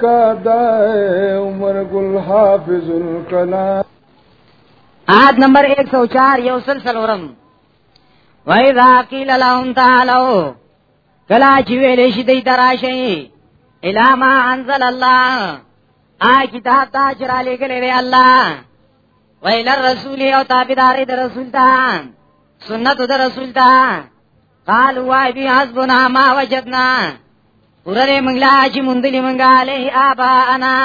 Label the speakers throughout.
Speaker 1: کا دائے عمر گل حافظ الکلام
Speaker 2: آیت نمبر 104 یو سلسل ورم وای ذا قیل لهم تعالو کلا چې ویلې شي دې تراشي الا ما انزل الله آ کتاب تا چرا لګلې الله ویل رسول او تابعدار د رسول ته سنت د رسول ته قال وای بی حسبنا ما وجدنا ورره منګلا چې مونږلی منګا له ابا انا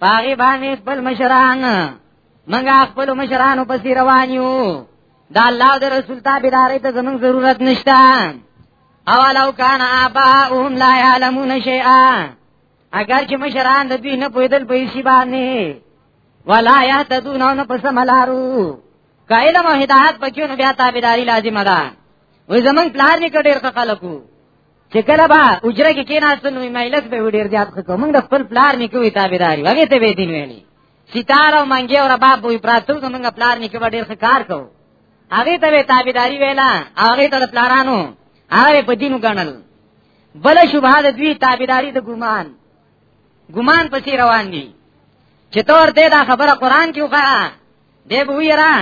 Speaker 2: پاغي باندې خپل مشران منګا خپل مشرانو پسې روان یو دا الله د رسول تابعدار ته زمونږ ضرورت نشته اولو کان اباؤهم لا يعلمون شيئا اگر چې مشران د دوی نه پویدل په شی باندې ولا یهتدون نو پس ملارو کایله مو هدایت پکې نو بیا تابعداري لازمه ده وې زمنګ پلان نه کډیر خلکو چې کله با اجره کې کېناست نو مایلک به ډیر زیات خکو موږ د خپل پلان نه کوي تابعداري وګه ته به دین ویلي ستاره او منګي او رباب وې پراتو زمنګ پلان نه کوي ډیر خکار کو هغه ته تابعداري ویلا هغه ته پلانانو هغه په دینو غنل بل شبهه د دوی تابعداري د ګمان ګمان پسې روان دي چې تور دې دا خبره قران کې وکړه دې به ویرا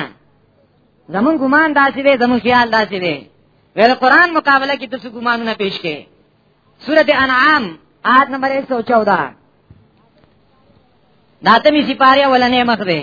Speaker 2: زمون ګمان داسې دی زمون خیال داسې دی ول قران مقابله کې تاسو ګمانونه پیش کړي سورته انعام آیت نمبر 114 داتمی سپاره ولنې مخ دی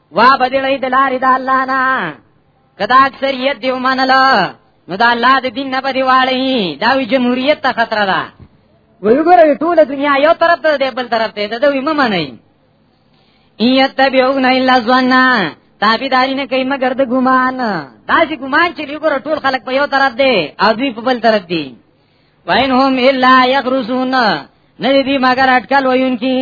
Speaker 2: وا بدلې د لارې د الله نه کدا اکثریت دی ومنل نو دا الله د دین نه بدی واړی دا وی جمهوریت ته خطر ده وګوره ټول دنیا یو طرف ته دی بل طرف ته ده دوی ممنئ یتبعون الا ظن تابیداری نه کوي مگر د ګمان دا چې ګمان چې لګور ټول خلک په یو طرف دی او دوی په بل طرف دی وین هم الا یغرسون نه دي مگر اٹکل وینکی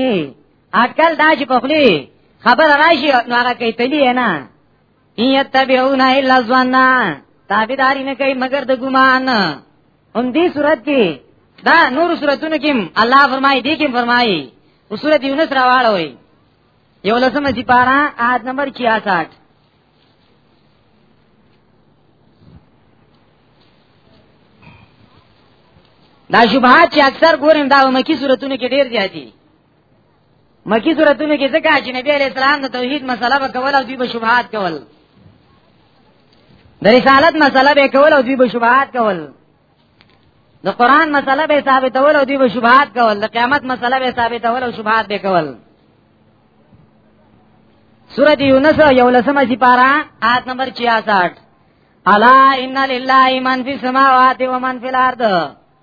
Speaker 2: اکل دا چې پخلی خبر راشي نو هغه کوي تلی نه یتبعون الا ظن تابعداري نه کوي مگر د ګمان هم دې صورت کې دا نور صورتونو کې الله فرمایي دې کې فرمایي او صورت یونس راواله وي یو لسمه چې پارا آد نمبر 66 دا شبهات چې اکثر ګورم دا مکی صورتونو کې ډیر زیاتی مکی صورتونو کې ځکه چې نبی علیہ السلام د توحید مسله وکول او دوی به شبهات کول د رسالت مسله به کول او دوی به شبهات کول د قران مسله به ثابتول او دوی به شبهات کول د قیامت مسله به ثابتول او شبهات به کول سورۃ یونس یو لسمه سی پارا آیت نمبر 66 الا ان لله من فی السماوات و من فی الارض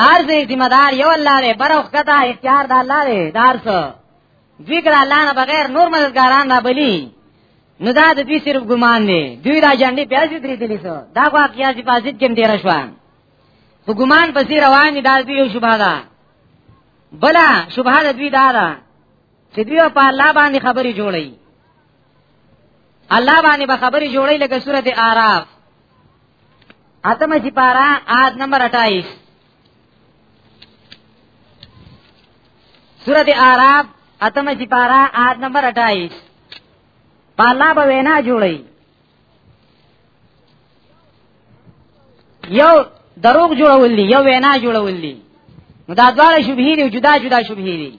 Speaker 2: دار دې ذمہ دار یو الله دې پر وخته اختیار د الله دې دار څو دوی کړه الله نه بغیر نور مددګاران نه بلی نو دا د دوی صرف ګمان دی دوی دا جنډي پیاسې درې دلی سو دا خو قیاسي فاسد کې تیر شو خو ګمان پسې روان دي دا دوی یو شوبه ده بلا شوبه د دوی دا ده چې دوی په الله باندې خبرې جوړي الله باندې به خبرې جوړي لکه سورته اعراف اتمه سپارا آد نمبر 28 سورۃ اعراف اتمه سپارا آد نمبر 28 پالا به وینا جوړی یو دروغ جوړول دي یو وینا جوړول دي نو دا دواړه شبهه دي جدا جدا شبهه دي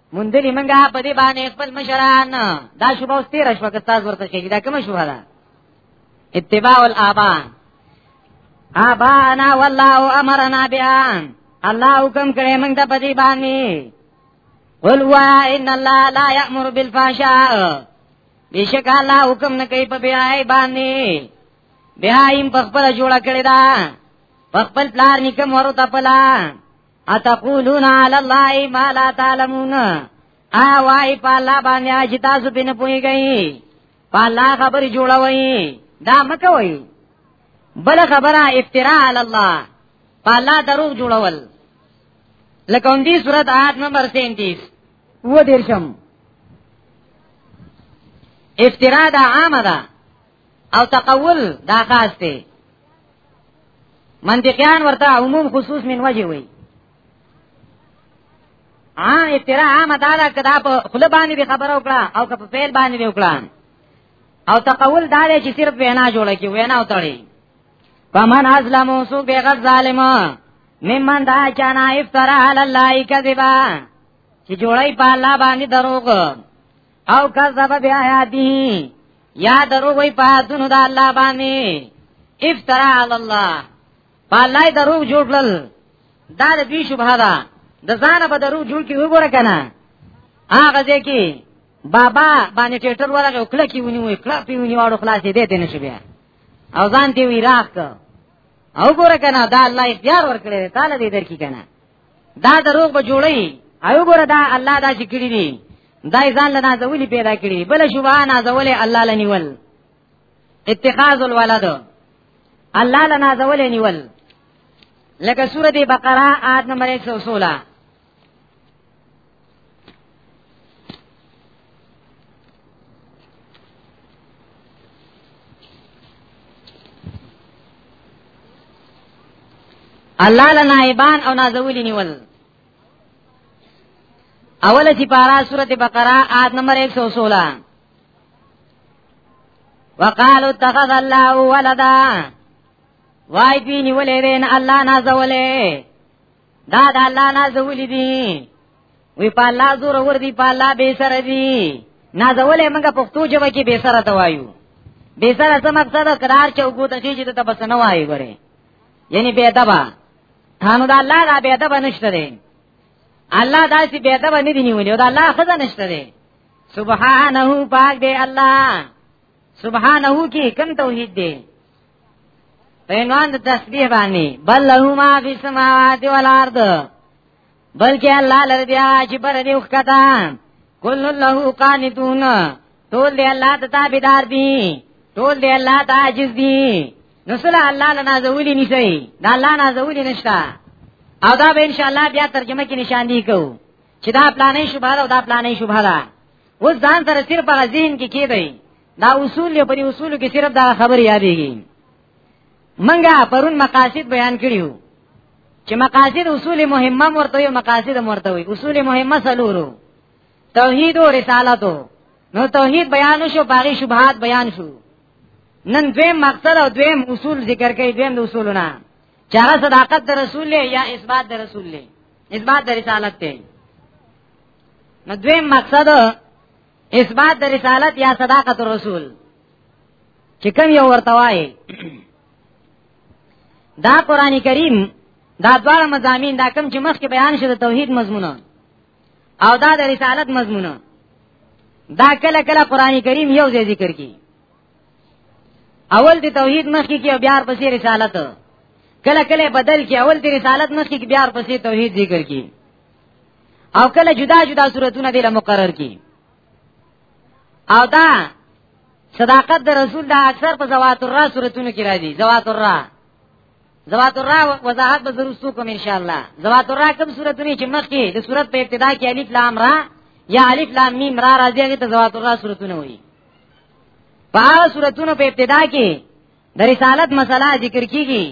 Speaker 2: مندلی منګه په دې باندې خپل مشران دا شوبه اوس تیر شو که تاسو ورته شي دا کوم شوبه ده اتباع الابا ابانا والله امرنا بها الله حکم کړی موږ ته په دې باندې قل وا ان الله لا يأمر بالفحشاء بشک الله حکم نه کوي په بیاي باندې بیایم په خپل جوړه کړی دا په خپل پلار نکم ورو تپلا اتقولون علی الله ما لا تعلمون ا وای په الله باندې چې تاسو بنه پويږئ په الله خبر جوړوي دا مکوي بل خبره افتراء علی الله په الله دروغ جوړول لکه اندی صورت آیت نمبر 37 و دیرشم افتراء دا عامه ده او تقول دا خاص دی منطقيان ورته عموم خصوص من وجه وي عام افترا عام دالا کدا په خله باندې به خبر وکړه او که په فعل باندې به وکړه او تقول داله چې صرف وینا جوړه کی وینا وتړي فمن ازلمو سو بغض ظالم ممن دا چانا افترا علی الله کذبا چې جوړای په الله باندې دروغ او کذب بیا یادی یا درو وای په دونو د الله باندې افترا علی الله په الله درو جوړل دا د بی شبهه ده د ځان په درو جوړ کی وګوره کنه هغه ځکه بابا باندې ټیټر ورغه او کله کی ونی وای کله پی ونی واړو خلاص دې دې نه شو بیا او ځان دی وی راخ او ګوره کنه دا الله اختیار ورکړي تعالی دې درکې کنه دا دروغ به جوړي ایو ګره دا الله دا چې کړی دی دا ځان له نازولي پیدا کړی بل شوبه نازولې الله لنیول اتخاذ الولد الله له نازولې نیول لکه سورته بقره آیت نمبر 116 الله لنائبان او نازولی نیول اول چې پارا سورته بقره آیت نمبر 116 وقالو اتخذ الله ولدا وای دی نیولې دین الله نازولې دا د الله نازولې دي وی په الله زور ور دي په الله به سره دي نازولې موږ پښتو ژبه کې به سره توایو به سره څه مقصد قرار چوکو ته چې ته بس نه وایي غره یعنی به دبا هانو دا الله دا به دبا نشته دي الله داسې به دبا نه دی نیولې دا الله خزه نشته دي سبحانه پاک دی الله سبحانه کې کوم توحید دی په عنوان د تسبیح باندې بل له ما فی السماوات والارض بلکې الله لره بیا چې پر دې وخته کل له قانتون ټول دی الله ته تابعدار دي ټول دی الله ته عاجز دي نو سره الله لنا زولي نشي دا الله نه زولي نشتا او دا به ان شاء الله بیا ترجمه کې نشان دی کوو چې دا پلانې شوبه او دا پلانې شوبه ده اوس ځان سره صرف هغه ذهن کې کېدای دا اصول یې په اصول کې صرف دا خبر یادېږي منګه پرون مقاصد بیان کړیو چې مقاصد اصول مهمه ورته یو مقاصد ورته وي اصول مهمه سلورو توحید او رسالت نو توحید بیان شو باغی شبهات بیان شو نن دویم مقصد او دویم اصول ذکر کوي دویم د اصولونه چاره صداقت د رسول یا اثبات د رسول اثبات د رسالت ته نو دویم مقصد اثبات د رسالت یا صداقت الرسول چې کوم یو ورته وایي دا قران کریم دا دواړه مزامین دا کوم چې مخکې بیان شوه د توحید مضمونه او دا د رسالت مضمونه دا کله کله قران کریم یو ځای ذکر کی اول دی توحید مخکې کې بیا پسې رسالت کله کله بدل کې اول دی رسالت مخکې کې بیا پسې توحید ذکر کی او کله جدا جدا صورتونه دی مقرر کی او دا صداقت د رسول دا اکثر په زوات الرا صورتونو کې راځي زوات الرا زوات الرا وضاحت به ضرور سو کوم ان شاء الله زوات الرا کوم صورتونه چې مخکې د صورت په ابتدا کې الف لام را یا الف لام میم را راځي هغه ته زوات الرا صورتونه وایي په صورتونو په ابتدا کې د رسالت مسله ذکر کیږي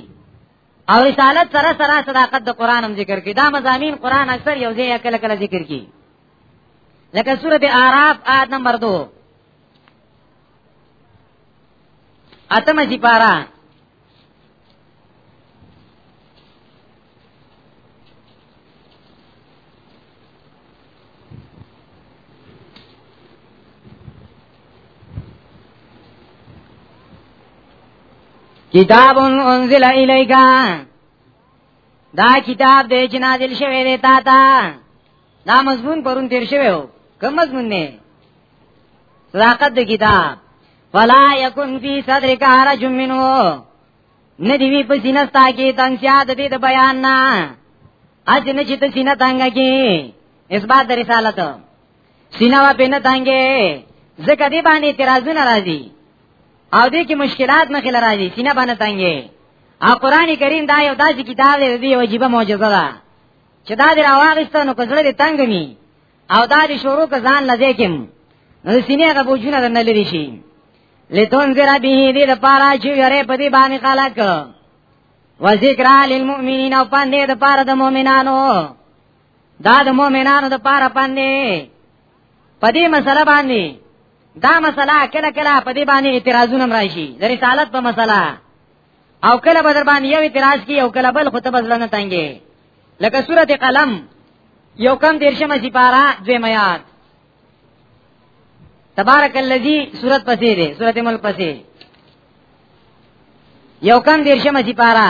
Speaker 2: او رسالت سره سره صداقت د قران هم ذکر کی دا مزامین قران اکثر یو ځای کله کله ذکر کی لکه سوره اعراف آیت نمبر 2 اتمه سپارا کتاب انزل الیکا دا کتاب دې چې نازل شوی دی تا ته دا مضمون پرون تیر شوی و کوم مضمون نه صداقت د کتاب فلا یکن فی صدرک حرج منه ندی وی په سینه ستا کې تنگ سیاد دې د بیان نه اج نه چې ته سینه تنگ کې اثبات د رسالت سینه وا پینه تنگې زکه دې باندې اعتراضونه راځي او دې کې مشکلات نه خل راځي سینه باندې تنگې او قران کریم دا یو داسې کتاب دی دی واجبہ معجزه ده چې دا دې راوغستو نو کزړه دې تنگ می او دا دې شروع ک ځان نه ځکم نو سینې غو بوجونه نه لري شي لتون ذرا به دې د پاره چې یره په دې باندې خلک و ذکر للمؤمنین او پاندې د پاره د مؤمنانو دا د مؤمنانو د پاره پاندې په دې مسله باندې دا مسله کله کله په دې باندې اعتراضونه راشي د رسالت په مسله او کله بدر باندې یو اعتراض کی او کله بل خطبه زلنه تنګي لکه سورت قلم یو کم دیرشمه سپارا دوی میاد تبارک اللذی سورت پسی دی سورت ملک پسی یو کم دیرشمه سپارا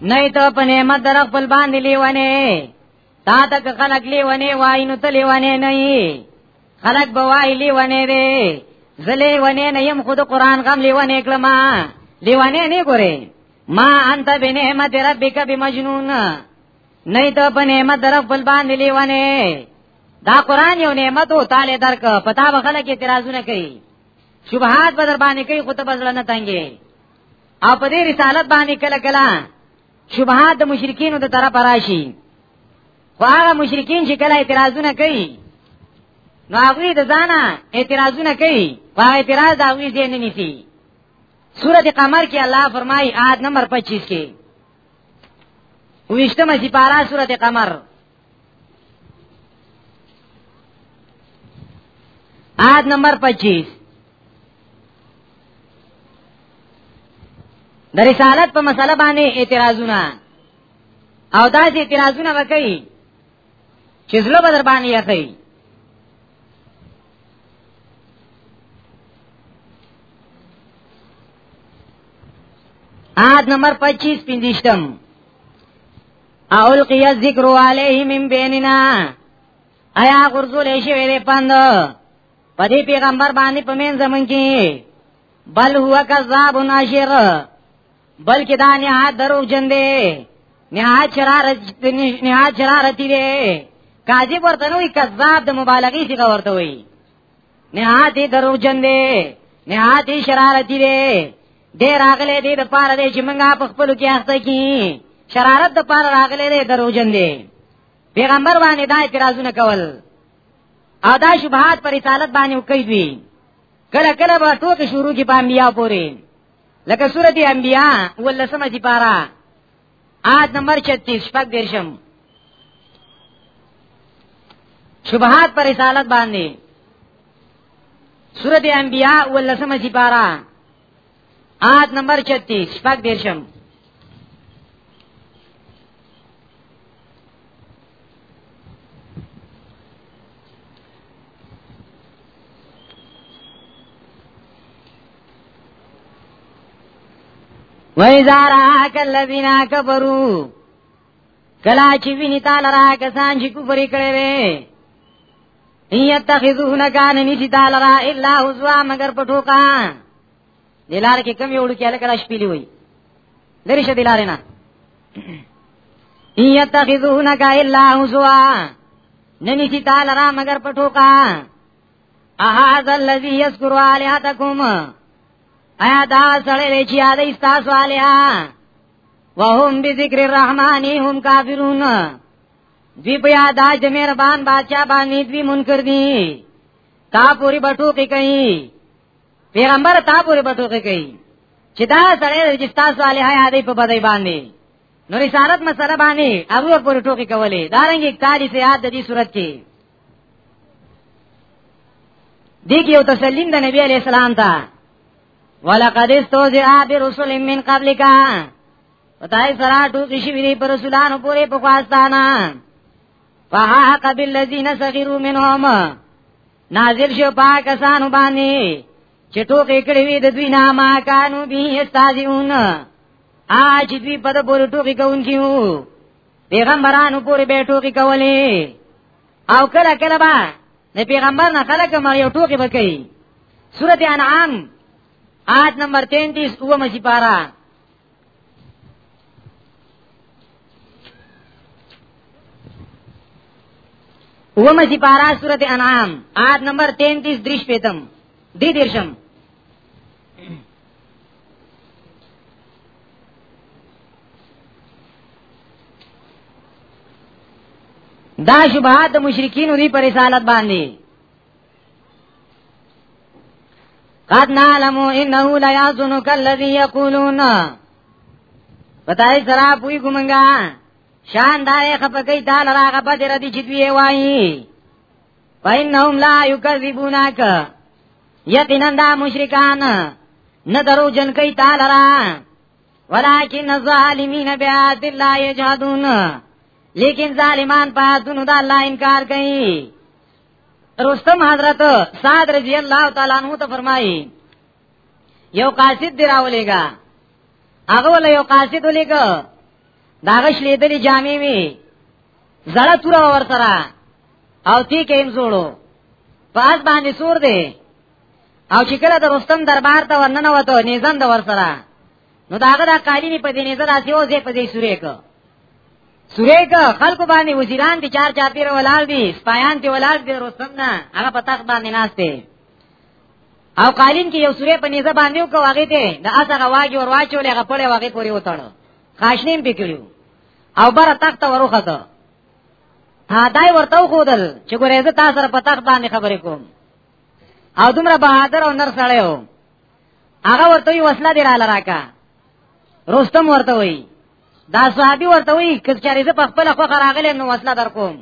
Speaker 2: نه ته په نعمت در خپل باندې لیونه تا ته خلک لیونه وای نو ته لیونه نه خلک به وای لیونه دی زلی ونه نه يم خود قران غم لیونه کلمه لیونه نه ګوري ما انت بنعمت ربک بمجنون نه ته په نعمت در خپل باندې لیونه دا قران یو نعمت او تعالی درک پتا به خلک اعتراضونه کوي شبهات به در باندې کوي خود بزړه نه تنګي او په دې رسالت باندې کله کله شبهات د مشرکین د طرف راشي خو هغه مشرکین چې کله اعتراضونه کوي نو هغه د ځانه اعتراضونه کوي په اعتراض دا وی ځین نه نیسی سورۃ قمر کې الله فرمایي آیت نمبر 25 کې ویشتمه سپارا سورۃ قمر آیت نمبر 25 د رسالت په مسله باندې اعتراضونه او دا چې اعتراضونه وکړي چې زړه بدر باندې یخی آیت نمبر 25 پندشتم اولقی الذکر علیه من بیننا ایا غرزول شوی دی پند په دې پیغمبر باندې په مین زمون کې بل هو کذاب ناشر بلکې دا نه درو جن دی نه چرارت نه چرارت دی کاذب ورته نوې کذاب د مبالغې څخه ورته وي نهاتی درو جن دی نهاتی شرارتی دی دی راغلی دی د پاره دی چې منګه په خپل کې اخته کی شرارت د پاره راغلی دی درو جن دی پیغمبر باندې دا اعتراضونه کول او دا شبهات پر رسالت باندې وکړي دوی کله کله به ټوکې شروع کی په انبیا پورې لکه سورته انبیا ولسمه چې پاره آیت نمبر 36 شپږ درشم شبهات پر رسالت باندې سورۃ انبیاء ولسمه سپارا آیت نمبر 36 شپږ درشم وَإِذَا رَآكَ الَّذِينَ كَفَرُوا کلا چې ویني تعالی را کسان چې کفر کړي وي یتخذون کان نشی تعالی را الا حزوا مگر پټو کا دلار کې کم یو لکه لکه شپېلی وي لری شه دلار نه یتخذون کا الا حزوا ننی سی تعالی را مگر پټو کا احاذ الذي يذكر الهاتكم ایا دا سره دی چې یاد ایستاسو الیا وهم بذکر الرحمن هم کافرون دی په یاد د مهربان بادشاہ باندې دوی منکر دي تا پوری بټو کې کوي پیغمبر تا پوری بټو کې کوي چې دا سره دی چې تاسو الیا یاد په بدای باندې نو رسالت مسله باندې هغه پوری ټوکی کولې دارنګ 41 یاد د دې صورت کې دې کې یو تسلیم د نبی علی السلام ته ولقد استوزع برسل من قبلک پتاي سره ټوکی شي ویری پر رسولانو پورې په خواستانه فحاق بالذین صغیروا منهم نازل شو پاکستان باندې چې ټوکی کړی وي د دوی نامه کانو به استاذون اج دوی په دې پورې ټوکی کوونکیو پیغمبرانو پورې به ټوکی کولې او کله کله به نه پیغمبر نه خلک مر یو ټوکی وکړي سورته انعام آیت نمبر 33 اوه مشي پارا اوه مشي پارا سورته انعام آیت نمبر 33 دریش پیتم دی دیرشم دا شبهات د مشرکین دی پر رسالت باندې قد نعلم انه لا يحزنك الذي يقولون پتاي سرا پوي ګمنګا شان دای خپکې دال راغه بدر دي چې دوی وایي فإنهم لا يكذبونك یقینا دا مشرکان نه درو جن کوي تعالی را ولكن الظالمین بیات الله یجحدون لیکن ظالمان په دونو دا الله انکار کوي رستم حضرت سعد رضی الله تعالی عنہ ته فرمایي یو قاصد دی راولېګا هغه ول یو قاصد ولېګا داغه شلیدلې جامې وی زړه تور ور سره او تی کې هم زوړو پاس باندې سور دی او چې کله د رستم دربار ته ورننه وته نيزند ور سره نو داغه د قالینی په دې نيزه داسې او زه په دې سورې کو سورې کو خلق باندې وزیران دي چار چا پیر ولال دي سپایان دي ولال دي رستم نه هغه په تخت باندې ناشته او قالین کې یو سورې په نيزه باندې کو هغه ته د اسغه واجو ور واچولې هغه په لوي هغه پوري وتاړو خاشنیم پکړو او بر تخت وروخته ها دای ورته خودل چې ګورې زه تاسو سره په تخت باندې خبرې کوم او دومره بهادر او نر سړی و هغه ورته وی وسله دی را لراکا رستم ورته وی دا صحابي ورته وی کله چې زه په خپل خو راغلم نو وسله در کوم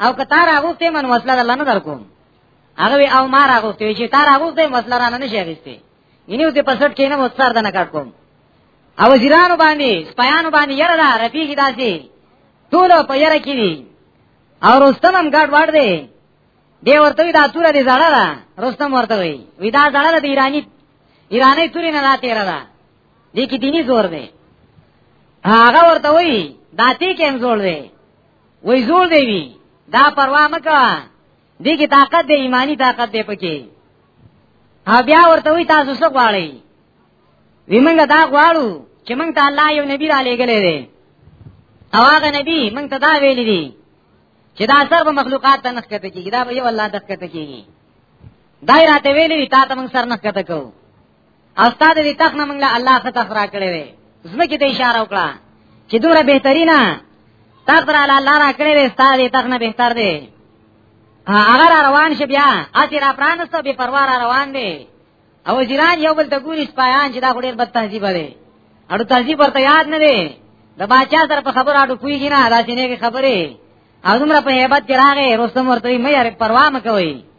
Speaker 2: او که تار هغه من وسله در لنه در کوم هغه او ما راغوته چې تار هغه ته وسله رانه نشي غوښته ینیو ته پسټ کینم او څار دنه کټ کوم او وزیرانو باندې سپیانو باندې یره دا رفیق داسي ټول په یره کې دي او رستم هم ګډ وړ دی دی ورته دا توره دی زړه ده رستم ورته وی وی دا زړه ده ایرانی ایرانی تورې نه راته را ده دې کې دیني زور دی هغه ورته وی دا تی کې هم زور دی وی زور دی وی دا پروا مکه دې کې طاقت دی ایمانی طاقت دی پکې ها بیا ورته وی تاسو څه غواړئ ویمنګ دا غواړو چې موږ ته الله یو نبی را لېګلې دی او هغه نبی موږ ته دا ویلي دي چې دا سر په مخلوقات ته نخ کته کیږي دا به یو الله دخ کته کیږي دای راته ویلي تا ته موږ سر نخ کته کوو استاد دې تخ نه موږ له الله خطا فرا کړې وې زمکه ته اشاره وکړه چې دوره بهترینه تخت را الله را کړې وې استاد دې تخ نه بهتر دی هغه را روان شي بیا اته را پرانستو به پروا را روان دی او وزیران یو بل ته ګوري سپایان چې دا ډېر بد تهذیب دی اړو تهذیب ورته یاد نه دی د باچا سره په خبرو اړو کویږي نه دا چې نه خبره او دومره په hebat کې راغې رستم ورته مې یاره پروا مکوئ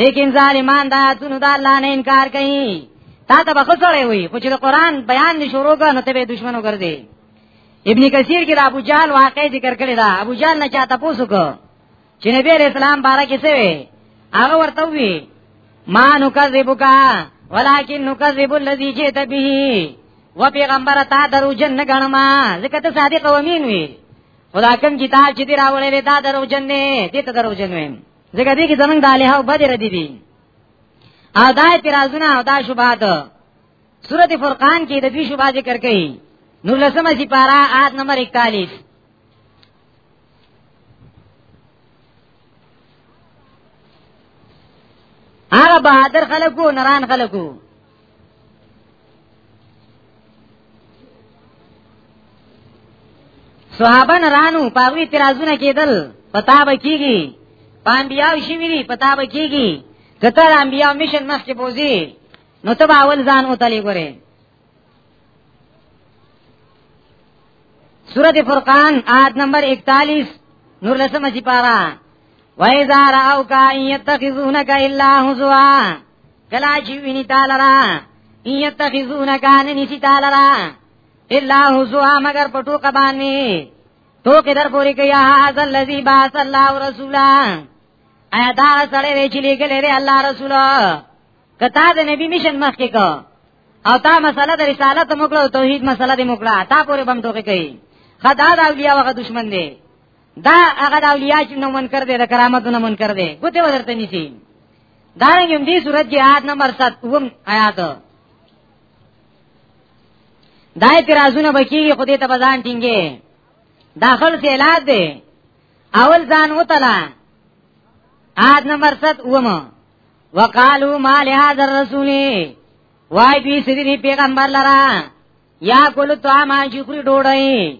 Speaker 2: لیکن ظالمان دا تونو دا الله نه انکار کوي تا ته بخښړې وي خو چې قرآن بیان نشورو کا نو ته به دشمنو ګرځي ابن کثیر کې د ابو جهل واقع ذکر کړی دا ابو جهل نه چاته پوسوکو چې نبی رسول الله بارا کې څه وي هغه ورته وی ما نکذبک ولکن نکذب الذی جئت به و پیغمبر تا درو جن نه غنما ځکه ته صادق و امین وی خدا کوم کتاب چې دی راولې دا درو جن نه دې ته درو جن ویم ځکه دې کې زمنګ د الها او بدر دي دي او دا اعتراضونه او دا شوبات سورته فرقان کې د دې شوبات ذکر کړي نور لسمه سي پارا آیت نمبر 41 هغه بہادر خلکو نران خلکو صحابه نرانو پاغوی ترازونه کېدل پتا به کیږي پام بیاو شي ویری پتا به کیږي کته را بیا میشن مخ کې بوزي نو ته اول ځان او تلی ګوره سورۃ فرقان آیت نمبر 41 نور لسمه سپارا وَإِذَا رَأَوْكَ إِن يَتَّخِذُونَكَ إِلَّا هُزُوًا کلا چې ویني تعالی را یتخذون کان نسی تعالی را الا حزوا مگر پټو کبانی تو کې در پوری کیا هاذ الذی باث الله رسولا ایا دا سره وی چې لګلې ری الله رسول کتا د نبی مشن مخ کې کو او تا مسله د رسالت موکړه او توحید مسله دې موکړه تا پورې بم ټوکې کوي خدا د اولیاء وغه دشمن دی دا هغه د اولیاء چې نو منکر دی د کرامتونو منکر دی ګوته ورته نشي دارنګ هم دې صورت کې آیات نمبر 7 وم آیات دا اعتراضونه بکیږي خو دې ته بزان ټینګې داخل سے علاج دې اول ځان وتلا آیات نمبر 7 وم وقالو ما لهذا الرسول وای دې سړي پیغمبر لرا یا کول تو ما چې خوري ډوړی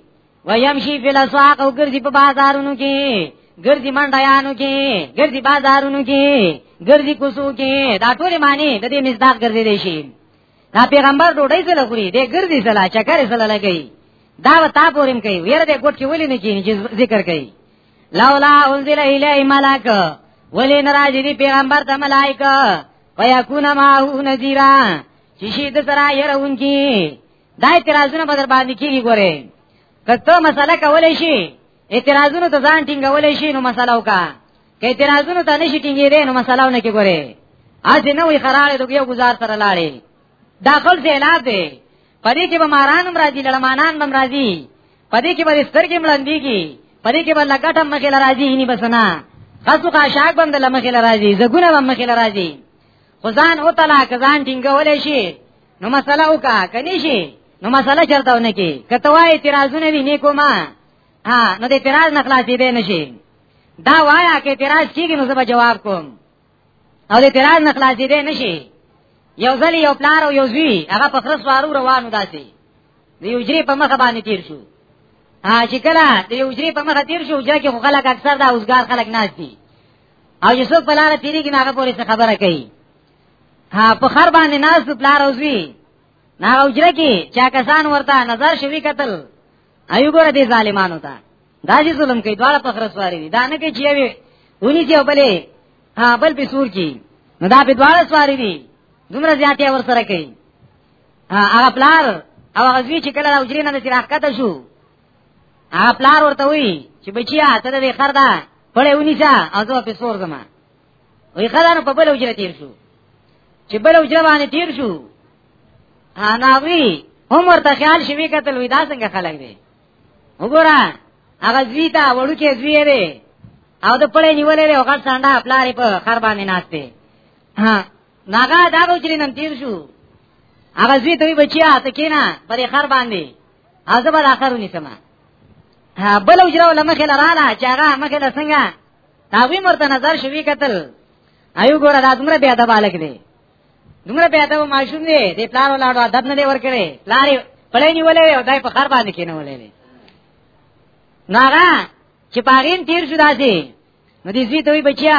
Speaker 2: ويمشي فی الاسواق او ګرځي په بازارونو کې ګرځي منډیانو کې ګرځي بازارونو کې ګرځي کوسو کې دا ټول معنی د دې مصداق ګرځي دی شي دا پیغمبر ډوډۍ سره خوري دې ګرځي سره چکر سره لګي دا وتا پورم کوي ویره دې ګټ کې ولې نه کینی چې ذکر کوي لولا انزل الی ملک ولې ناراضي دي پیغمبر ته ملائکه ويكون معه نذيرا چې شي د سره يرون کی دا اعتراضونه بدر باندې کیږي ګوره کته مسله کولای شي اعتراضونه ته ځان ټینګولای شي نو مسله وکا که اعتراضونه ته نشي ټینګېږي نو مسله ونه کې ګوره اځ نه وي خراله د یو گزار سره لاړې داخل ته اعلان دی پدې کې به مارانم راځي لړمانان بم راځي پدې کې به سترګې مړندې کی پدې کې به لګټم مخې لراځي هني بسنا خاصو کا شاګ بند لمخې لراځي زګونه بم مخې لراځي خو ځان او تلا که ځان ټینګولې شي نو مسله وکا کني شي نو مسله چلته ونه کی کته وای اعتراضونه وی نه کومه ها نو د اعتراض نه خلاصې به نشي دا وایا کې اعتراض کیږي نو زه جواب کوم او د اعتراض نه خلاصې به نشي یو ځل یو پلار او یو زوی هغه په خرس وارو روانو داسي د یو جری په مخ باندې تیر شو ها چې کله د یو جری په مخ تیر شو ځکه خو خلک اکثر دا اوسګار خلک ناز دي او چې څوک په لار تیریږي هغه پوری څه خبره کوي ها په خر باندې ناس په لار اوسوي نه اوجره کې چا کسان ورته نظر شوی قتل ایو ګره دي ظالمانو ته دا چې ظلم کوي دواړه په خرسواري دي دا نه کوي چې وي ونی چې بلې ها بل په سور کې نو دا په دواړه سواري دي دومره زیاتې ور سره کوي هغه پلار او هغه ځوی چې کله اوجرینه د تیراخ کته شو ا پلار ورته وی چې بچیا ته د خر دا پړې ونیسا ازو په سور زما وی خدانو په بل وجره تیر شو چې بل وجره باندې تیر شو انا وی هم ورته خیال شوی کتل وی دا څنګه خلک دی وګوره هغه زوی ته وړو کې زوی دی او د پړې نیولې له هغه څنډه خپلارې په خر باندې ناشته ها ناګه دا وجري نن تیر شو هغه زوی ته بچیا ته کینا پرې خر باندې هغه بل اخر ونیسم بل وجره ولا مخه لراله چې هغه مخه لسنګه هغه مرته نظر شوی قتل ایو ګور دا دومره بیا د بالک دی دومره بیا د ماشوم دی د پلار ولاړو ادب نه دی ورکړي پلار پړې نیولې او دای په خر باندې کینولې ناغه چې پاغین تیر شو داسي نو دې زی ته وی بچیا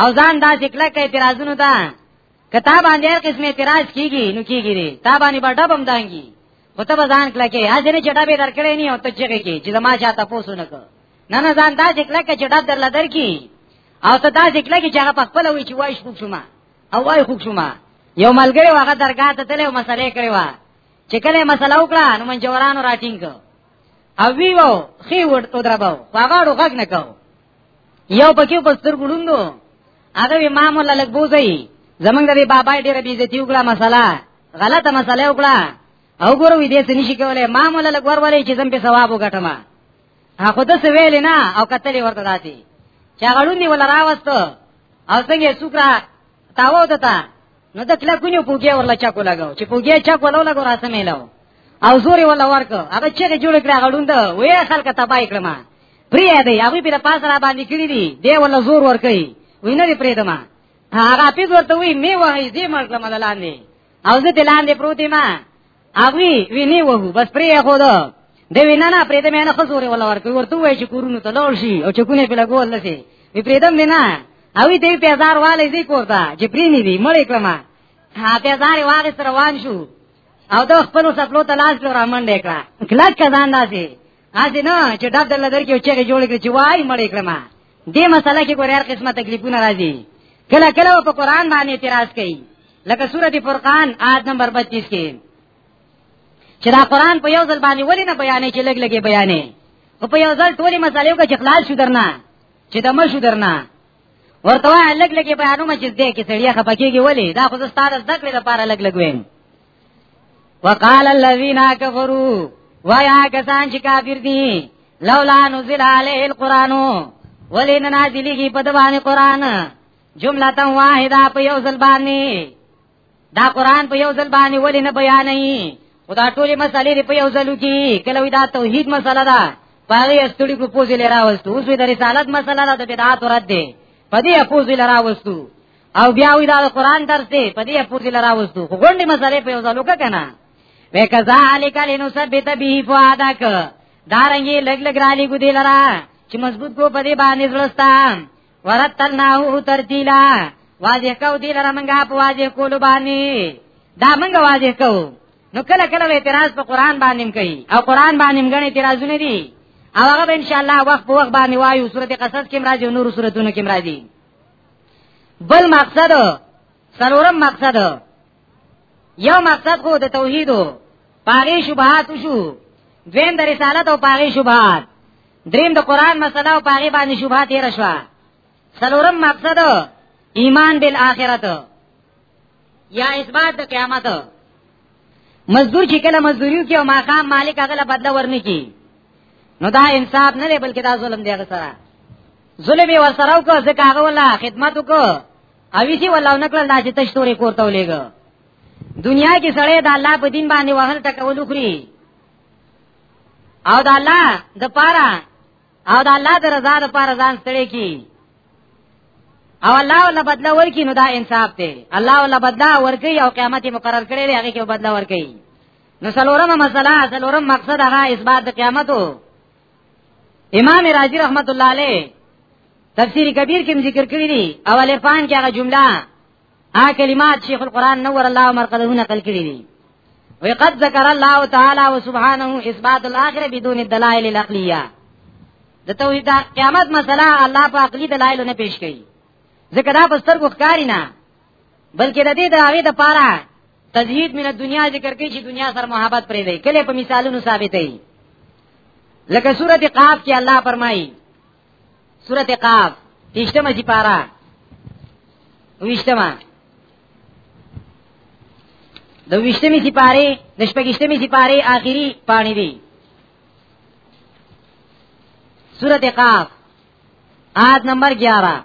Speaker 2: او ځان دا ذکر کوي اعتراضونو ته کتاب باندې هر قسم اعتراض کیږي نو کیږي دی تا باندې په ډبم دانګي خو ته به ځان کلکې هغه نه چټا به درکړې نه او ته چې کې چې ما چاته پوسو نه کو نه نه ځان دا ذکر کوي چې ډب درل درکې او ته دا ذکر کوي چې هغه په خپل وی چې وای شو شوما او وای خو شوما یو ملګری هغه درګه ته تلو مسلې کړې و چې کله مسله وکړه نو من جورانو راټینګ او ویو خي ورته درباو هغه ورغږ نه کو یو پکې په سترګو ړوندو هغه امام الله لګ بوزي زمنګ د بابا ډېر بي عزت یو کړه مسله غلطه مسله وکړه او ګورو دې څه نشي کولای ما مولا لګ ور ولې چې زم په ثواب وګټم هغه د څه ویل نه او کتلې ورته داتي چې هغه لوندي ولا راوستو او څنګه سوکرا تاو دتا نو د کله کونیو پوګیا ورلا چا کو لګاو چې پوګیا چا کو لګاو لګو راسه میلاو او زوري ولا ورکو هغه چې جوړ کړه غړوند وې خلک تبای کړم پری دی هغه په پاس را باندې کړی دی دی ولا زور ور کوي وینه دی پری دما هغه په ورته وی می وای زی مړ کړم لاندې او زه دلاندې پروت ما هغه ویني وو بس پری خو دا دی وینا نه پری دمه نه خزورې ولا ور کوي ورته وای چې کورونو ته لول شي او چې کونه په لګول لسی وی پری دم نه او دی په هزار والي زی کوتا چې پری نه دی مړ کړم ها په هزار واغ سره وان شو او دا خپل سپلو ته لاس لور امنډه کړه کله کزان داسي اځه نه چې ډب دل درکې او چې جوړ کړی چې وای مړې کړم دې مسله کې ګور هر قسمه تکلیفونه راځي کله کله په قران باندې اعتراض کوي لکه سورته فرقان آیت نمبر 32 کې چې دا قران په یو ځل باندې ولې نه بیانې چې لګ لګي بیانې او په یو ځل ټولې مسالې وکړي چې خلاص شو درنه چې د مشو درنه ورته لګ لګي بیانوم چې دې کې سړیا خپکیږي ولې دا خو ستاره زده کړې لپاره لګ لګ ویم وقال الذين كفروا ويا کسان چې کافر دي لولا نزل عليه القران ولین نازلیږي په دوانه قران جمله تن واحده په یو ځل باندې دا قران په یو ځل باندې ولین بیانې خدا ټولې مسالې په یو ځل کې کله وی دا توحید مسله ده پاره استړي پروپوزل راوستو اوس وی د رسالت مسله ده د بدعات رد ده پدې اپوزل راوستو او بیا وی دا قرآن درس دی په دې پوزي لرا وستو خو غونډې مسالې په یو ځل وکړه کنه وکذالک لنثبت به فؤادک دارنګي لګ لګ را لګو دی لرا چې مضبوط کو په دې باندې زړستا ورتلناه ترتیلا واضح کو دی لرا منګه په واضح کولو باندې دا منګه واضح کو نو کله کله اعتراض په قرآن باندې کوي او قرآن باندې غني اعتراضونه دي او هغه ان شاء الله وخت په وخت باندې وایو سورته قصص کې مرাজি او نور سورته کې مرাজি بل مقصد سرورم مقصد یو مقصد خو د توحید پاره شبهات شو دویم د رسالت او پاره شبهات دریم د قران مسله او پاره باندې شبهات یې رشوا سرورم مقصد ایمان بالآخرت یا اثبات د قیامت مزدور چې کله مزدوریو کې او ماقام مالک هغه له بدله ورنی کی نو دا انصاف نه دی بلکې دا ظلم دی هغه سره ظلم یې ور سره وکړ ځکه هغه ولا خدمت وکړ او یې ولا نکړل دا چې تشتوري کوته ولېګ دنیا کې سړی د الله په دین باندې وهل ټکول خوري او د الله د پاره او د الله د رضا لپاره ځان ستړي کی او الله ولا بدلا ورکی نو دا انصاف دی الله ولا بدلا ورکی او قیامت مقرر کړی دی هغه کې بدلا ورکی نو سلورم مسله سلورم مقصد هغه اثبات د قیامتو امام رازی رحمت الله علیه تفسیر کبیر کې ذکر کړی دی اول فان کې هغه جمله ا کلمات شیخ القران نور الله مرقده نقل کړی دي وی قد ذکر الله تعالی وسبحانه اثبات الاخره بدون الدلائل العقلیه د توحید قیامت مسله الله په عقلی دلایل نه پیش کړي ځکه دا په سترګو ښکاری نه بلکې د دې دراوی د پاره تزهید من دنیا ذکر کوي چې دنیا سره محبت پرې دی کله په مثالونو ثابتې لکه سورته قاف کې الله فرمایي سورت قاف تیشتم جی پارا ویشتما د ویشتمی سی پاری د شپږشتمی سی پاری آخری پانی دی سورت قاف آیت نمبر 11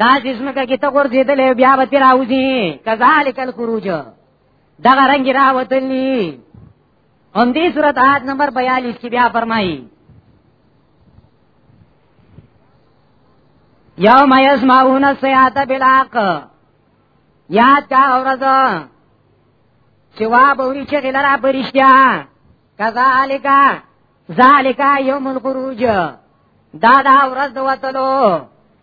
Speaker 1: دا
Speaker 2: چې زمکه کې ته ورځېدلې بیا به تیر اوځي کذالک الخروج دا رنگ راوتلی هم دې صورت آیت نمبر 42 کې بیا فرمایي یوم یسمعون الصیحه بالحق یاد کا اورز چې وا بوري چې لرا پرشتیا کذالک ذالک یوم الخروج دا دا ورځ وتلو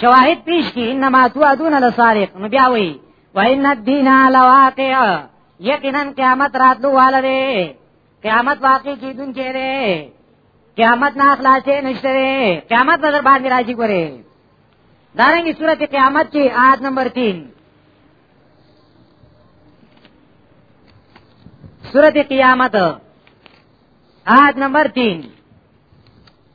Speaker 2: شواهد پیش کی انما توعدون لصادق نو بیا وی وان الدین لواقع یقینا قیامت راتلو والره قیامت واقع کیدون کې ده قیامت نه خلاصې نشته قیامت نظر باندې راځي ګوره دارنګه سورته قیامت کې آیت نمبر 3 سورته قیامت آیت نمبر 3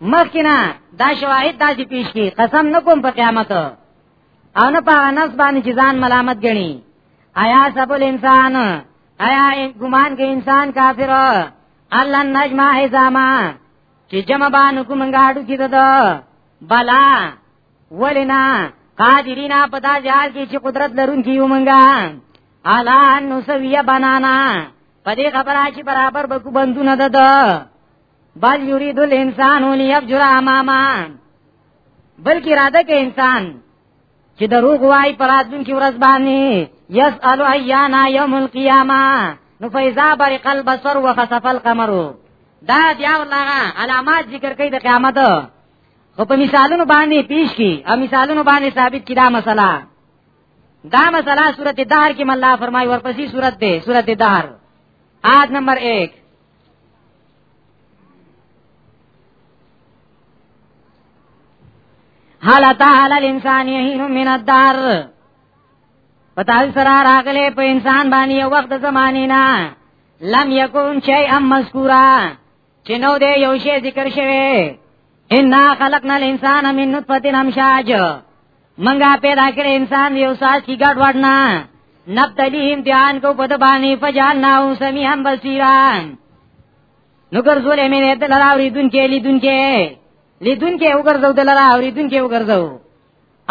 Speaker 2: مخکنا دا شواهد داسې پیش کی قسم نکوم په قیامت او نه په نس باندې چې ځان ملامت غني آیا سبل انسان آیا ګمان کې انسان کافر الله نجما حزاما چې جمع باندې کومنګاډو کې ده بلا ولینا قادرینا پتا جار کې چې قدرت لرون کې یو منګا الا نسویه بنانا پدې خبره چې برابر بکو بندونه ده بل یرید الانسان لیفجر اماما بلکې اراده کې انسان چې دروغ وای پر اتون کې ورځ باندې یسأل ایانا یوم القیامه نو فیزا برق البصر وخسف القمر دا بیا ولغه علامات ذکر کوي د قیامت خو په مثالونو باندې پیش کی او مثالونو باندې ثابت کی دا مسله دا مسله سورته دهر کې مله فرمای ورپسې سورته ده سورته دهر آد نمبر 1 حال تعالی الانسان یهین من الدار پتا سره راغله په انسان باندې وخت زمانی نه لم یکون شیء مذکورا چې نو دې یو شی ذکر شوی ان خلقنا الانسان من نطفه امشاج منګه پیدا کړی انسان یو ساز کی ګډ وډنا نبتلیهم دیان کو پد باندې فجاناو سمیعن بصیران نو ګرځولې مې نه دل راوړي دن کې لیدون کې لیدون کې وګرځو دل راوړي دن کې وګرځو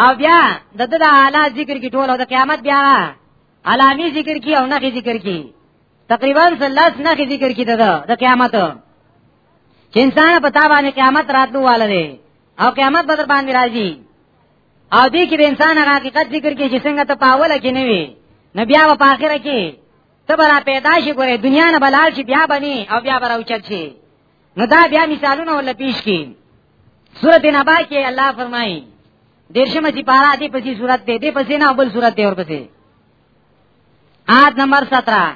Speaker 2: او بیا د دې د اعلی ذکر کی ټول او د قیامت بیا علامی ذکر کی او نه ذکر کی تقریبا سلاس نه ذکر کی ده د قیامت چې انسان په تابانه قیامت راتلو والے او قیامت به در باندې راځي او دې کې د انسان هغه حقیقت ذکر کې چې څنګه ته پاوله کې نه وي نو بیا په آخرت کې ته برا پیدا شي ګوره دنیا نه بلال شي بیا بني او بیا برا اوچت شي نو دا بیا مثالونه ول پیش کی سورۃ نبا کې الله فرمایي دیرشمه چې پارا دې پسې سورۃ دې دې پسې نه بل سورۃ دې اور پسې آد نمبر 17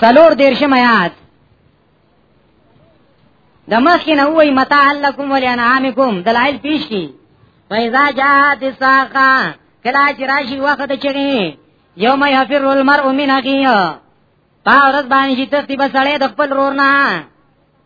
Speaker 2: سلور دیرشم آیات د مخکې نه وای متاع لکم ولانعامکم دلایل پیش کی فاذا جاءت الساقه کلا چې راشي وخت چغي یوم یفر المرء من اخیه پاورز باندې چې تختی بسړې د خپل رور نه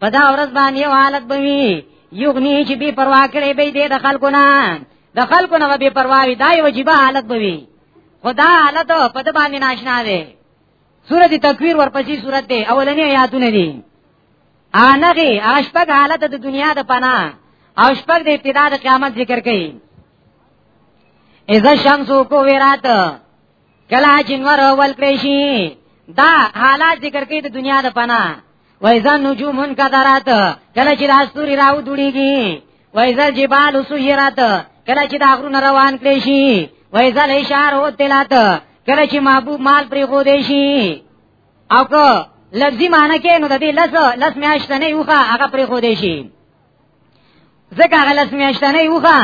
Speaker 2: په دا ورځ باندې یو حالت به وي یغنی چې به پروا کړي به دې د خلکو نه د خلکو نه به پروا وي دا یو جيبه حالت به وي خدا حالت په د باندې ناشنا دی سورۃ تکویر ورپسې سورۃ دی اولنې آیاتونه دي انغه اشپګ حالت د دنیا د پنا او شپګ د ابتدا د قیامت ذکر کړي اذا شمس کو ویرات کلا جنور اول کړشي دا حالات ذکر کوي د دنیا د پنا وایزا نجومن کدارات کله چې راستوري راو دوړيږي وایزا جبال سویرات کله چې دا غرونه روان کړي شي وایزا اشاره او تلات کله چې محبوب مال پرې خو دی شي او که لفظي معنی کې نو د دې لس لس میاشت نه یوخه هغه پرې خو دی شي ځکه هغه لس میاشت نه یوخه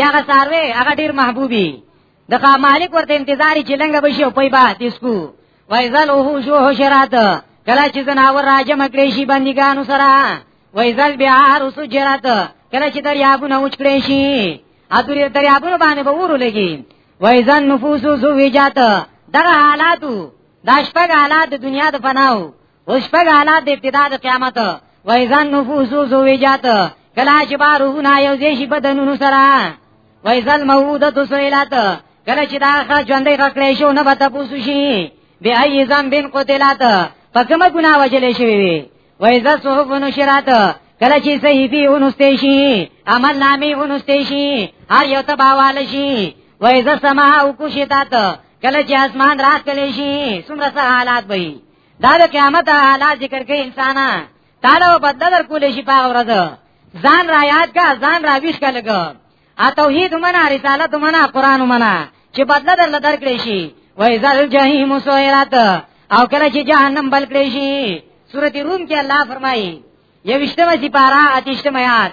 Speaker 2: یا هغه ساروي هغه ډیر محبوبي د خا مالک ورته انتظار چې لنګ بشي او پي با تیسکو وایزل او شو حشرات کله چې زناور راجم کړی شي بندګانو سره وایزل بهار سجرات کله چې دریابونه وچ کړی شي اتوري دریابونه باندې به ورو لګي وایزن نفوس زوجات دغه حالاتو دا شپږ حالات د دنیا د فناو اوس په حالات د ابتدا د قیامت وای ځان نفوس زو ویجات کلا چې بارونه یو ځای شي بدنونو سره وای ځل موده تو سویلات کله چې دا ښه ژوندې کړې شو نه به تاسو شي بی ای ځم بن قتلات په کومه ګناه وجلې شي وي وای ځل صحف نشرات کله چې صحیفه ونستې شي عمل نامې ونستې شي هر یو تباواله شي وای ځل سما او کوشتات کله چې اسمان راخلې شي څومره حالات وي دا د قیامت حالات ذکر کوي انسانا تعالی په بدل در کولې شي په ورځ ځان را یاد کا ځان را ویښ کا لګو ا توحید منا رسالت منا قران منا چې بدل در لدر کړی شي وای زال جهنم سویرات او کله چې جهنم بل کړی شي سورته روم کې الله فرمایي یوشتمه سپارا اتشتمه یاد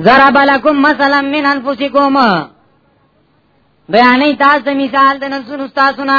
Speaker 2: ضرب لكم مثلا من انفسكم بیانې تاسو مثال د نفسونو تاسو نه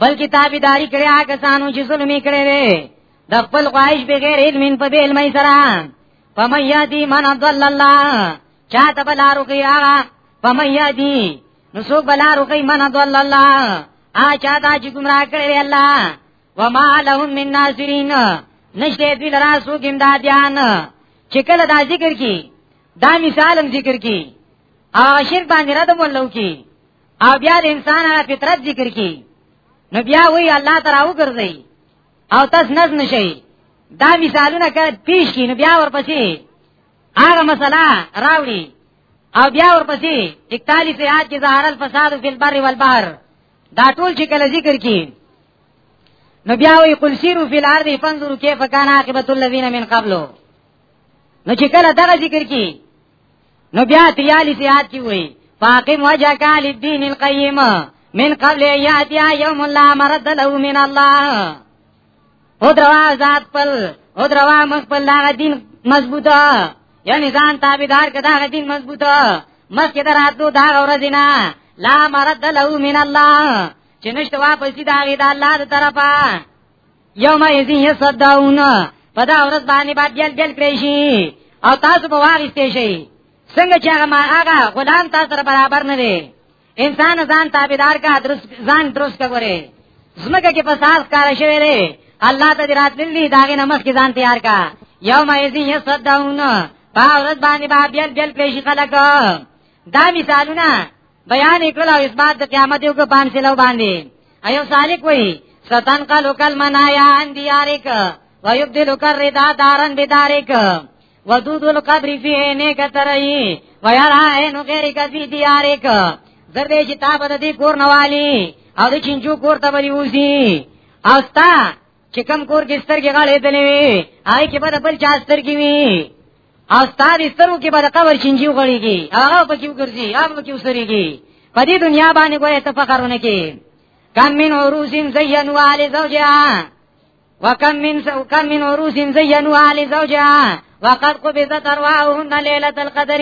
Speaker 2: بلکې تابعداري کړی هغه کسانو چې ظلم کړی وي د خپل خواهش بغیر علم په بیل مې سره فمن یادی من ضل الله چا ته بلارو کې هغه فمن یادی نو څوک بلارو کې من ضل الله آ چا ته چې گمراه کړی الله وما لهم من ناصرین نشته دوی لرا څوک امدادیان چې کله دا ذکر کی دا مثالم ذکر کی او شرک باندې را د مولو کی او بیا د انسان را فطرت ذکر کی نو بیا وی الله تراو ګرځي او تاس نز نشي دا مثالونه کړه پیش کی نو بیا ورپسې هغه مسله راوړي او بیا ورپسې 41 یاد کې ظاهر الفساد فی البر والبحر دا ټول چې کله ذکر کی نو بیا وی قل سیرو فی الارض فانظروا کیف کان عاقبت الذین من قبلو نو چې کله دغه ذکر کی نو بیا تیالی سیاد کی وی فاقم وجه کال الدین القیم من قبل یاتیا یوم لا مرد له من الله او دروا ذات پل او دروا مخ پل دا دین مضبوطه یعنی ځان تابعدار کدا دین مضبوطه مخ کې دراتو دا ورځینا لا مرد له من الله چې نشته واپس دی دا غي د الله تر طرفه یوم یذین یصدعون په دا ورځ باندې با بیل بیل کړی شي او تاسو په واغستې شي څنګه چې هغه ما هغه غلام تاسو سره برابر نه دی انسان ځان تابعدار کا درس ځان درس کا غره زمګه کې فساد کار شوی دی الله ته رات للی داغه نماز کې ځان تیار کا یوم یذین یصدعون په ورځ باندې با بیل بیل کړی شي خلک دا مثالونه بیان کړل او اثبات د قیامت یو په پام سلو باندې ایو سالک وای ستن کا لوکل منایا ان دیاریک ويبدل کردا دارن بداریک ودود القبر فی عینه کترئی ویرا عین غیر کفی دیاریک زر دې کتاب د دې کور نوالی او د چنجو کور ته ولی وسی او ستا چې کم کور کې سترګې غړې دلې وي آی کې به د بل چا سترګې وي او ستاد سترو کې به د قبر چنجي غړيږي هغه په کې وګرځي هغه په کې وسريږي په دې دنیا باندې کوی ته فخرونه کې کم من عروس زینوا علی زوجها وکم من سو کم من عروس زینوا علی زوجها وقد قبضت ارواحهن ليله القدر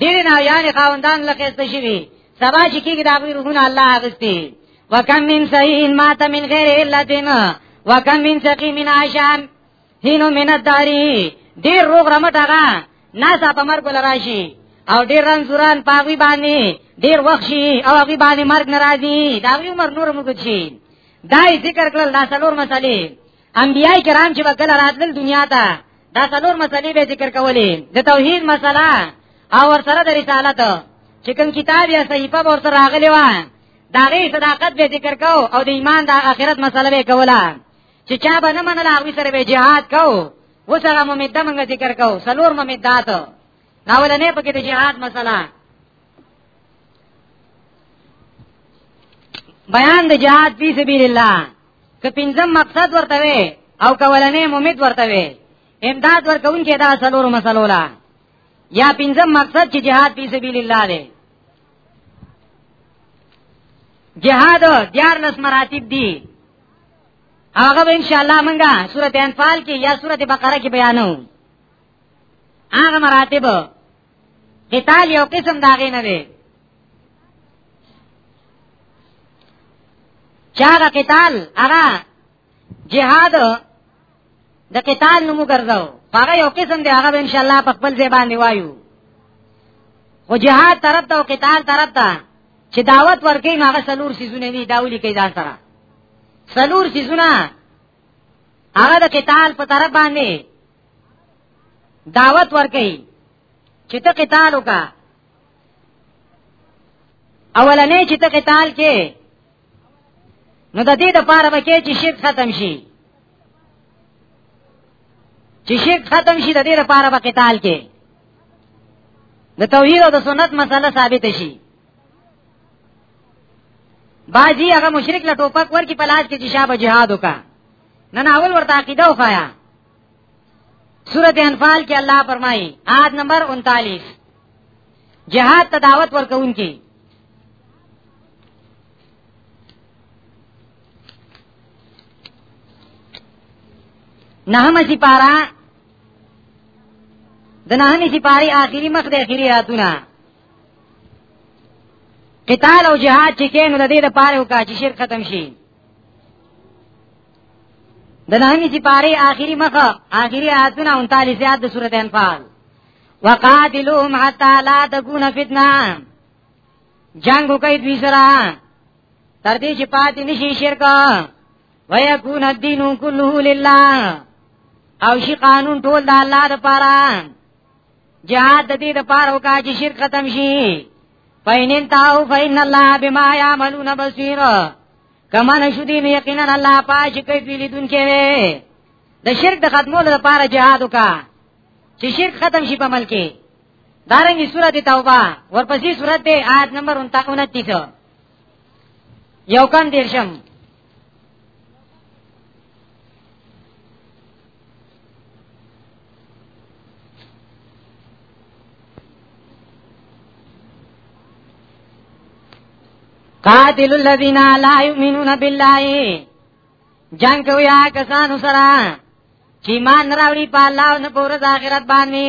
Speaker 2: دې نه یعنی خاوندان لکه څه شي سبا چې کېږي دا غوی روحونه الله اغستی وکم من سعین مات من غیر علتین وکم من سقی من عشان هینو من الداری ډیر روغ رمټ هغه ناسا په مرګ لراشي او ډیر رنځوران پاغوی باندې ډیر وخت شي او هغه باندې مرګ ناراضي دا وی عمر نور موږ شي دا ذکر کړل دا څلور مسلې انبیای کرام چې وکړه راتل دنیا ته دا څلور مسلې به ذکر کولې د توحید مسله او ور سره د رسالت چې کوم کتاب یا صحیفه ور سره راغلی و دا غي صداقت به ذکر کو او د ایمان د آخرت مسله به کوله چې چا به نه منله هغه سره به jihad کو وسره ممیده موږ ذکر کو څلور ممیدات ناولنې پکې د jihad مسله بیان د جهاد فی سبیل الله که پنځم مقصد ورته وي او کولنې ممید ورته وي امداد ورکون کې دا سلور مسلو لا یا پنځم مقصد چې جهاد فی سبیل الله دی جهاد دیار لس مراتب دي هغه ان شاء الله مونږه سورته انفال کې یا سورته بقره کې بیانو هغه مراتب قتال یو قسم دا غي نه دی چاغه قتال هغه جهاد د قتال نومو ګرځاو هغه یو قسم دی هغه ان شاء الله په خپل ځای باندې وایو خو جهاد طرف ته او قتال طرف ته چې دعوت ورکې هغه سلور سيزونه دي داولي کې ځان سره سلور سيزونه هغه د قتال په طرف باندې دعوت ورکړي چې ته قتال وکا اولنې چې ته قتال کې نو د دې د پاره وکې چې شرک ختم شي چې شرک ختم شي د دې لپاره په قتال کې د توحید او د سنت مسله ثابت شي باجی هغه مشرک له ټوپک ورکی په لاس کې چې شابه جهاد وکا نن اول ورته عقیده وخایا سورت انفال کې الله فرمایي آد نمبر 39 جهاد ته دعوت ورکون کی نهمه سپارا د نهمه سپاری آخري مخ د آخري آیاتونه قتال او جهاد چې کینو د دې لپاره وکړي چې شرک ختم شي د نهمې سپاره آخري مخه آخري آیتونه 39 یاد د سورته انفال وقاتلهم حتا لا تكون فتنه جنگ وکي دوی سره تر دې چې پاتې نشي شرک ويكون الدين كله لله او شي قانون ټول د الله لپاره جهاد دې د پاره وکا چې شرک ختم شي فین انتهو فین الله بما يعملون بصیر کما نشو دین یقینا الله پاک کوي دی لیدون کې د شرک د ختمولو لپاره جهاد وکا چې شرک ختم شي په عمل کې دارنګي سورته توبه ورپسې سورته آیت نمبر 29 یو کم دیرشم قاتل الذين لا يؤمنون بالله جنگ کوي هغه کسانو سره چې مان راوړي په الله او په ورځ آخرت باندې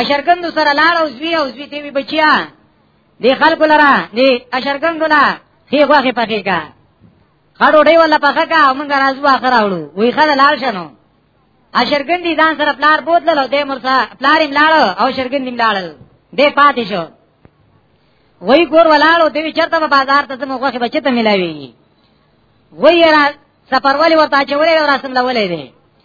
Speaker 2: اشرګندو سره لاړ او زوی او زوی ته وی بچیا دی خلکو لرا دی اشرګندو نه هی غوخه پخې کا خړو ډی ولا پخه کا موږ راځو اخر راوړو وی خړه لاړ شنو اشرګندی ځان سره پلار بوتل او دی مرسا پلار یې لاړ او اشرګندی لاړ دی پاتې شو وی کور ولاړو دی چرته په بازار ته زموږ غوخه بچته ملاوي وی را سفر ولی ورته چولې او راسم لولې دی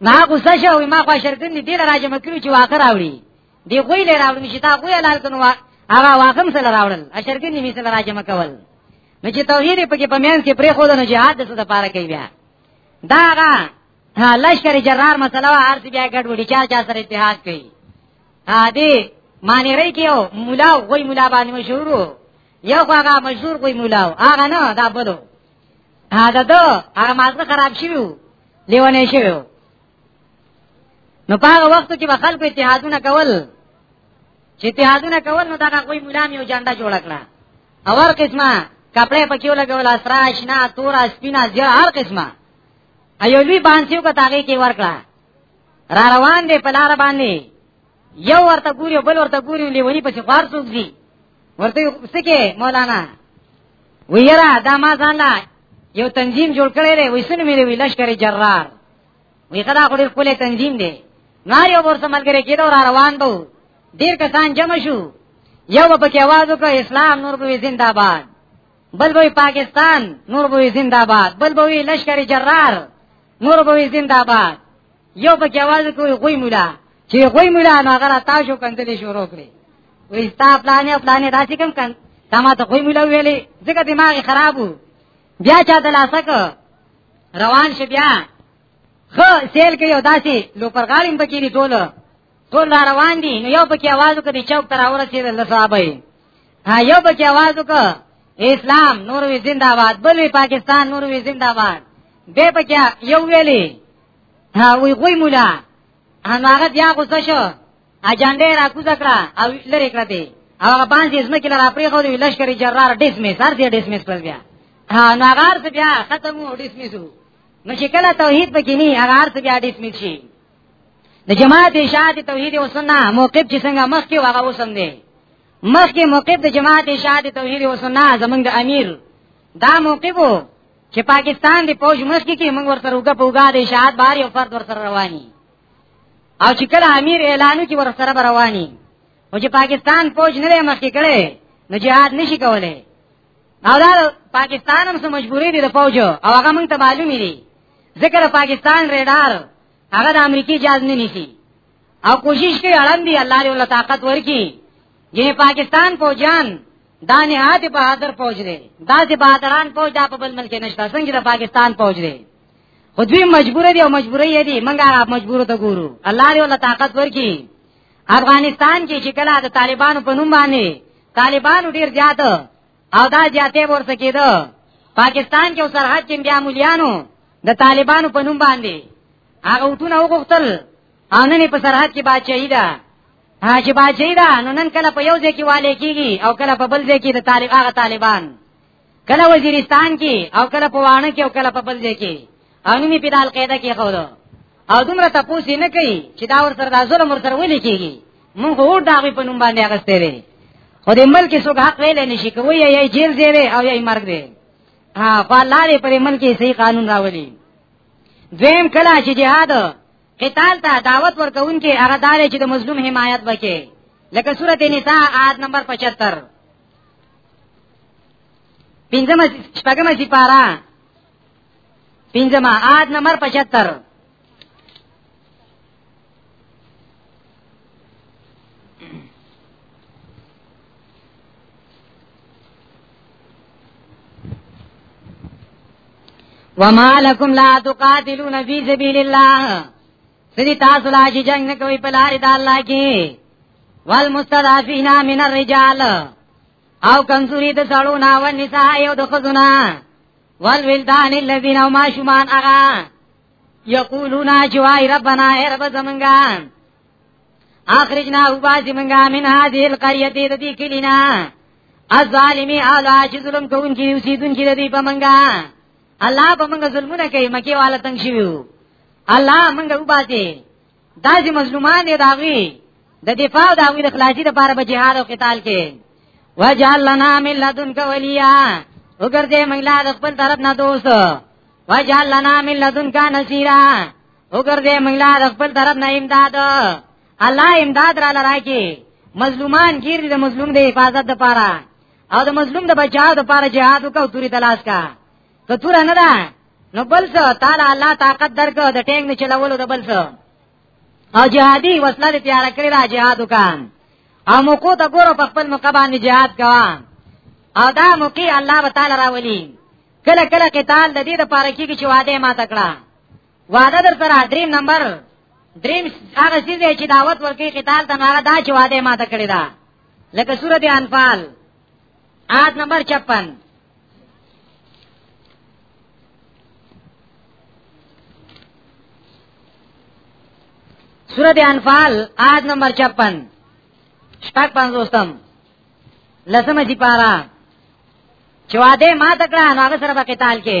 Speaker 2: ما غوسه شو ما خو شرګن دي ډیر راځم کړو چې واخر راوړي دی غوی لې راوړم چې تا غوی لال کنو هغه واخم سره راوړل اشرګن دي می سره راځم کول نو چې توحید په کې پمیان کې پرې خو د جهاد د څه د پاره کوي بیا دا هغه لشکر جرار مسله وا ارث بیا ګډ وډی چا چا سره اتحاد کوي ها دې معنی رہی کیو مولا غوی مولا باندې مشهور یو هغه مشهور غوی مولا هغه نه دا بلو ها دا دو هغه مازه خراب شي وو لیونه شي وو نو په هغه وخت کې به خلکو اتحادونه کول چې اتحادونه کول نو دا کوئی مولا میو جاندا جوړ کړه اور قسمه کپڑے پکې ولګول اسرا شنا تور اسپینا زیر هر قسمه ایو لوی باندې کو تاګه کې ورکړه را روان دي په لار باندې یو ورته ګوري بل ورته ګوري لیونی پسې خوار څوک دي ورته سکه مولانا ویرا دا ما ځان یو تنظیم جوړ کړی دی وای سن مې وی لشکر جرار وی کدا خو ډیر کوله تنظیم دی نار یو ورته ملګری کېدو را روان بو ډیر کسان جمع شو یو په کې आवाज وکړ اسلام نور به زنده باد بل به پاکستان نور به زنده باد بل به لشکر جرار نور به زنده باد یو په کېواز کوی غوی مولا چې غوی مولا نو هغه تاسو کنځلې شروع کړې وې ستا پلانې پلانې راځي کوم کن دا ما ته غوی مولا ویلې ځکه دماغ خرابو بیا چا د لاسک روان شي بیا خو سیل کې یو داسي لو پر غالم پکې دي ټول ټول را روان دي نو یو پکې आवाज وکړي چوک تر اوره چې الله صاحب ها یو پکې आवाज وکړ اسلام نور وی زندہ باد بل وی پاکستان نور وی زندہ باد به پکې یو ویلي ها وی غوی مولا هماغه بیا غوسه شو اجنډه را کوز کړه او لری کړه دی هغه باندې زما کې لاره پرې خو دی لشکر جرار ډیس می سر دی ډیس می پر بیا ها ناغار څه بیا ختمو ډیس می سو نو چې کله توحید پکې نه هغه ارت بیا ډیس می شي د جماعت اشاعت توحید او سنت موقف چې څنګه مخ کې هغه وسم دی مخ کې موقف د جماعت اشاعت توحید او سنت زمونږ د امیر دا موقف چې پاکستان دی پوج مخ کې موږ ورته وګه پوګا دی شاد بار یو فرد ورته رواني او چې کله امیر اعلان کی ور سره رواني او چې پاکستان پوج نه مخ کې کړي نو جهاد نشي کولای او دا پاکستان هم سم مجبورې دي د پوج او هغه موږ ته معلومي دي ذکر پاکستان ریډار هغه د امریکای جاز نه نشي او کوشش کوي اړم دي الله دې ول طاقت ورکي یې پاکستان پوجان دا نه هادي بهادر فوج دی دا چې بهادران فوج دا په بل ملک نشته څنګه د پاکستان فوج دی خو دوی مجبور دي او مجبور یې دي منګه مجبور ته ګورو الله دې ولا طاقت ورکي افغانستان کې چې کله د طالبانو په نوم باندې طالبانو ډیر زیات او دا زیاتې ورته کېده پاکستان کې سرحد کې بیا مليانو د طالبانو په نوم باندې هغه وټونه وغوښتل او نن په سرحد کې باچې ده چې باجی دا نو نن کله په یو ځای کې والي کیږي او کله په بل ځای کې د طالب هغه طالبان کله وزیرستان کې او کله په وانه کې او کله په بل ځای کې انومي په دال قاعده کې خو او دومره تاسو نه کوي چې دا ور سره د ظلم ور سره ولي کیږي مونږ ور دا په نوم باندې اغستې دي خو دې ملک څوک حق ویل نه شي کوي یا جیل دی او یا مرګ دی ها په لارې پر ملک صحیح قانون راولي دویم کله چې جهاد قتال ته دعوت ورکوونکې هغه دار چې د مظلوم حمایت وکړي لکه سورته نساء آیت نمبر 75 پنځمه شپږمه چې پارا پنځمه آیت نمبر 75 وما لكم لا تقاتلون في سبيل الله سدي تاسو لا چې جنگ نه کوي په لار د الله کې والمستضعفين من الرجال او کمزوري د سړو نه او نساء او د خزونه والولدان الذين ما شومان اغا یقولون جوای ربنا ای رب زمنګا اخرجنا وباسی منګا من هذه القريه دې دې کلینا الظالمی اعلی چې ظلم کوونکی اوسیدونکي دې په منګا الله په منګا ظلمونه کوي مکه والا تنگ شيو الله منګا وباسي دا چې مظلومان دي داوی د دفاع او داوی د خلاصي لپاره به جهاد او قتال کې وجعل لنا من لدنک ولیا وګرځې موږ لا د خپل طرف نه دوست وجعل لنا من لدنک نصيرا وګرځې موږ لا د خپل طرف نه امداد الله امداد را لراکی مظلومان گیر د مظلوم د حفاظت لپاره او د مظلوم د بچاو لپاره جهاد وکاو توري تلاش کا کتوره نه ده نو بل څه تعالی الله طاقت درکو د ټینګ نه چلولو د بل څه او جهادي وسله دې تیار کړی را جهاد وکړ او موکو ته ګورو په خپل موقع باندې جهاد کوا او دا موقع الله تعالی راولي کله کله قتال د دې د پاره کې چې وعده ما تکړه وعده در سره دریم نمبر دریم هغه څه دی چې دعوت ورکړي قتال ته هغه دا چې وعده ما تکړه ده لکه سورته انفال آیت نمبر 56 سورت انفال آیت نمبر 56 شپږ پنځوستم لسمه دی پارا چې واده ما تکړه نو هغه سره په قتال کې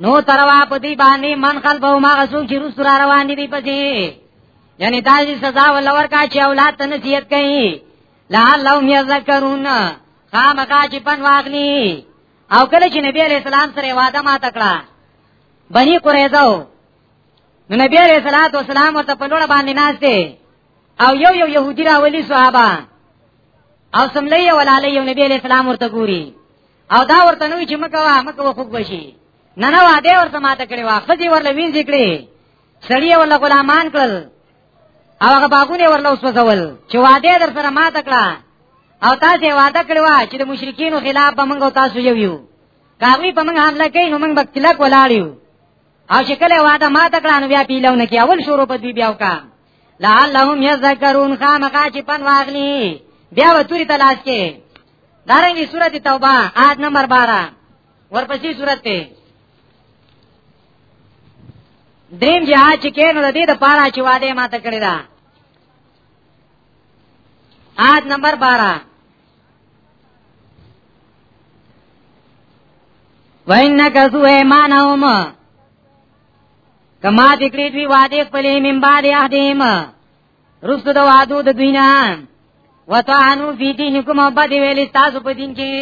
Speaker 2: نو تروا په دې باندې من قلب او ما غسو چې روس را روان دي پسې یعنی دا چې سزا ولور کا چې اولاد ته نصیحت کوي لعلهم یذکرون خامخا چې پن واغلی او کله چې نبی علیہ السلام سره وعده ما تکړه بنی قریظه نو نبی علیہ الصلوۃ والسلام ورته په لوړ باندې ناشته او یو یو يهودي راولي صحابه او سملې ولاله یو نبی علیہ السلام ورته ګوري او دا ورته نوې چې مکه واه مکه واه خوګ بشي نه نه واده ورته ماته کړی واه خځې ورله وین ذکرې سړی ورله غلامان کړل او هغه باغونه ورله وسوځول چې واده در سره ماته کړه او تاسو واده کړو چې د مشرکینو خلاف به موږ تاسو یو یو کاوی په موږ حمله کوي نو موږ به کلک ولاړیو او شکل واده ماته کړه نو بیا پیلونه کې اول شروع په دې بیا وکړه لعلهم یذکرون خامخا چې پن واغلی بیا و توري تلاش کې دارنګي سورته توبه آد نمبر 12 ورپسې سورته دریم جهاد چې کینو د دې د پاره چې واده ماته کړی دا آد نمبر 12 وَإِنَّكَ سُوَيْمَانَهُمَا کما دکړې دوی وعده خپلې من بعد اهدیم رسو د وعدو د دوی نه وتعنو فی دینکم او بد ویل تاسو په دین کې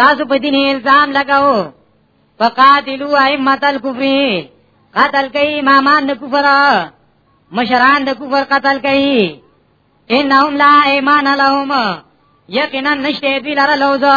Speaker 2: تاسو په دین الزام لگاو فقاتلو ائمه الکفر قتل کئ امامان د کفر مشران د کفر قتل کئ انهم لا ایمان لهم یقینا نشته دی لره لوزه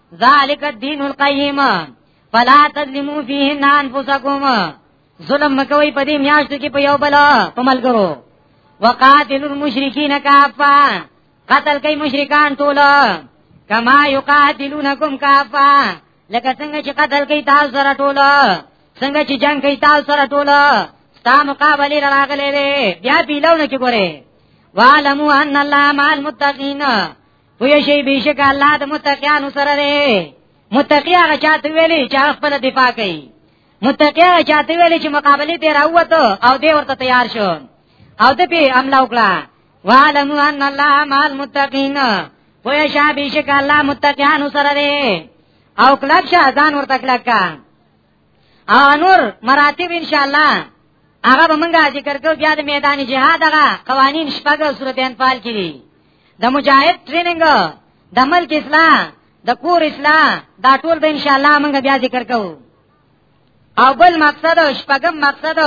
Speaker 2: ذالک الدین القیم فلا تظلموا فیهن انفسکم ظلم مکوي په دې میاشتو کې په یو بل په ملګرو وقاتل المشرکین کافا قتل کوي مشرکان ټول کما یقاتلونکم کافا لکه څنګه چې قتل کوي تاسو سره ټول څنګه چې جنگ کوي تاسو سره ټول ستا مقابله راغلې بیا پیلونه کې ګوره وعلموا ان الله مع المتقین وی شي بشک الله د متقینانو سره دی متقی هغه چاته ویلي چې خپل دفاع کوي متقی هغه چاته ویلي چې مقابله ته راووته او دی ورته تیار شو او د به عمل وکړه وعلم ان الله مع المتقین وی شي بشک الله متقینانو سره دی او کلک شه ځان ورته کلک او نور مراتب ان شاء الله هغه به موږ ذکر کوو بیا د میدان جهاد هغه قوانین شپږ سورته انفال کې دي د مجاهد ټریننګ د ملک اسلام د کور اسلام دا ټول به ان شاء الله موږ بیا ذکر کوو او بل مقصد او شپږم مقصد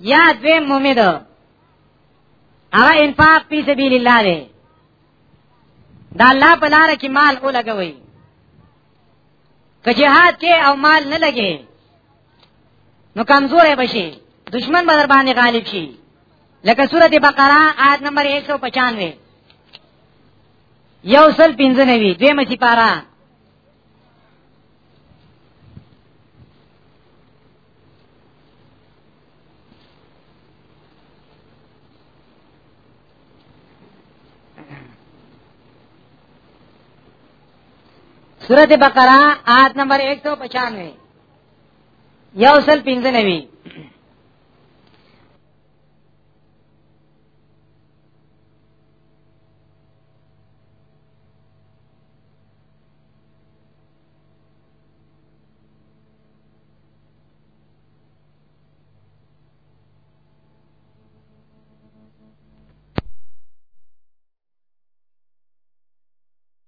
Speaker 2: یا دوی مومید هغه انفاق فی سبیل الله دی دا الله په لار کې مال ولګوي که جهاد کې او مال نه لګي نو کمزورې بشي دشمن به در باندې غالب شي لکه سورته بقره آیت نمبر 195 یو سل پنځه نوي دوی مچی پارا سورت بقرہ آیت نمبر 195 یو سل پینځه نوي